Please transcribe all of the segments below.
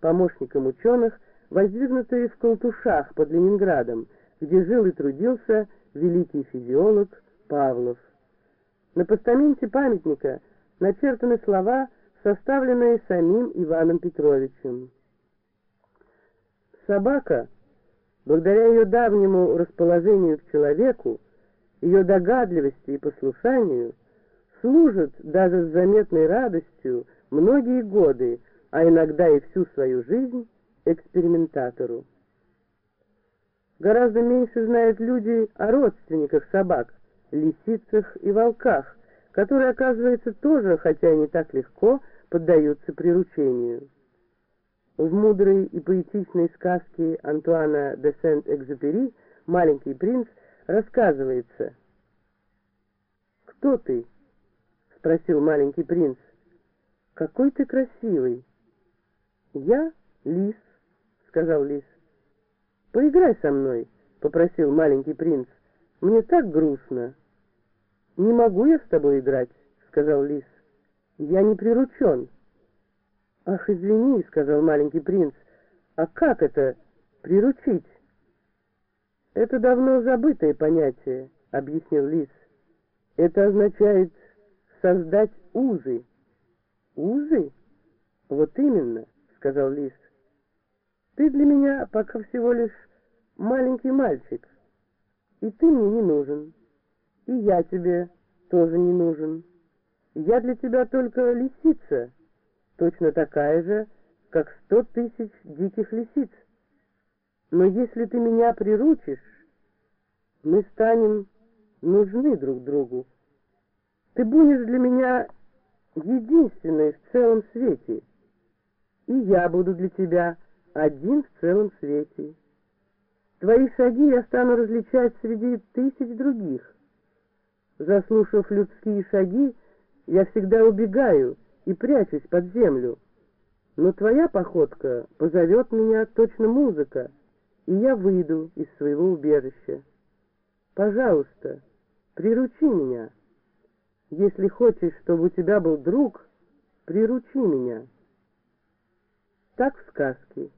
помощником ученых, воздвигнутые в Колтушах под Ленинградом, где жил и трудился великий физиолог Павлов. На постаменте памятника начертаны слова, составленные самим Иваном Петровичем. Собака, благодаря ее давнему расположению к человеку, ее догадливости и послушанию, служит даже с заметной радостью многие годы, а иногда и всю свою жизнь, экспериментатору. Гораздо меньше знают люди о родственниках собак, лисицах и волках, которые, оказывается, тоже, хотя и не так легко, поддаются приручению. В мудрой и поэтичной сказке Антуана де Сент-Экзюпери «Маленький принц» рассказывается. «Кто ты?» — спросил маленький принц. «Какой ты красивый!» «Я лис», — сказал лис. «Поиграй со мной», — попросил маленький принц. «Мне так грустно». «Не могу я с тобой играть», — сказал лис. «Я не приручен». «Ах, извини», — сказал маленький принц. «А как это приручить?» «Это давно забытое понятие», — объяснил лис. «Это означает создать узы». «Узы? Вот именно», — сказал лис. Ты для меня пока всего лишь маленький мальчик, и ты мне не нужен, и я тебе тоже не нужен. Я для тебя только лисица, точно такая же, как сто тысяч диких лисиц. Но если ты меня приручишь, мы станем нужны друг другу. Ты будешь для меня единственной в целом свете, и я буду для тебя один в целом свете. Твои шаги я стану различать среди тысяч других. Заслушав людские шаги, я всегда убегаю и прячусь под землю. Но твоя походка позовет меня точно музыка, и я выйду из своего убежища. Пожалуйста, приручи меня. Если хочешь, чтобы у тебя был друг, приручи меня. Так в сказке.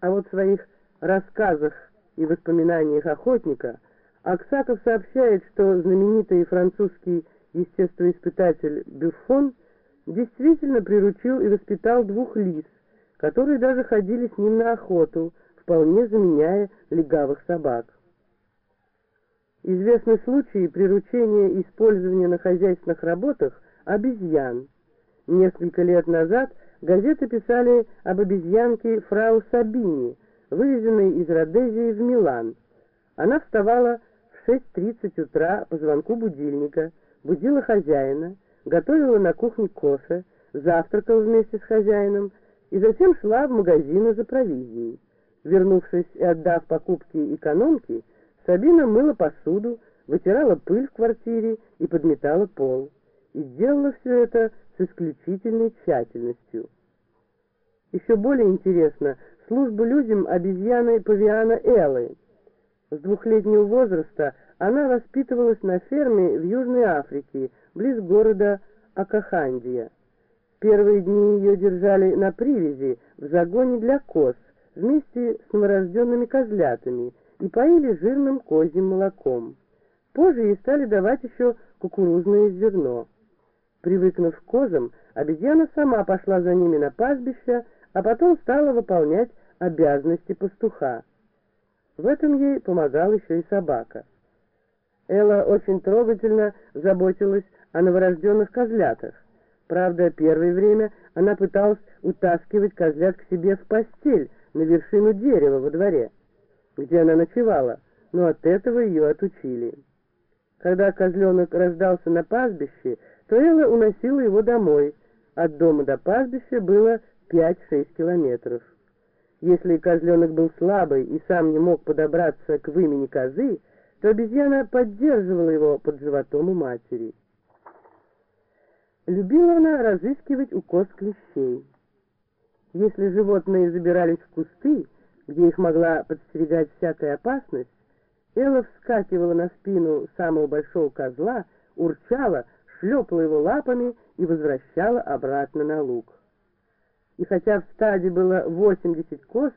А вот в своих рассказах и воспоминаниях охотника Аксаков сообщает, что знаменитый французский естествоиспытатель Бюффон действительно приручил и воспитал двух лис, которые даже ходили с ним на охоту, вполне заменяя легавых собак. Известны случаи приручения и использования на хозяйственных работах обезьян. Несколько лет назад – Газеты писали об обезьянке фрау Сабини, вывезенной из Родезии в Милан. Она вставала в 6.30 утра по звонку будильника, будила хозяина, готовила на кухне кофе, завтракала вместе с хозяином и затем шла в магазины за провизией. Вернувшись и отдав покупки экономке, Сабина мыла посуду, вытирала пыль в квартире и подметала пол. И делала все это с исключительной тщательностью. Еще более интересно служба людям обезьяны павиана Эллы. С двухлетнего возраста она воспитывалась на ферме в Южной Африке, близ города Акахандия. Первые дни ее держали на привязи в загоне для коз вместе с новорожденными козлятами и поили жирным козьим молоком. Позже ей стали давать еще кукурузное зерно. Привыкнув к козам, обезьяна сама пошла за ними на пастбище, а потом стала выполнять обязанности пастуха. В этом ей помогал еще и собака. Элла очень трогательно заботилась о новорожденных козлятах. Правда, первое время она пыталась утаскивать козлят к себе в постель на вершину дерева во дворе, где она ночевала, но от этого ее отучили. Когда козленок рождался на пастбище, то Элла уносила его домой. От дома до пастбища было 5-6 километров. Если козленок был слабый и сам не мог подобраться к вымени козы, то обезьяна поддерживала его под животом у матери. Любила она разыскивать укос клещей. Если животные забирались в кусты, где их могла подстерегать всякая опасность, Элла вскакивала на спину самого большого козла, урчала, шлепала его лапами и возвращала обратно на луг. и хотя в стаде было 80 коз,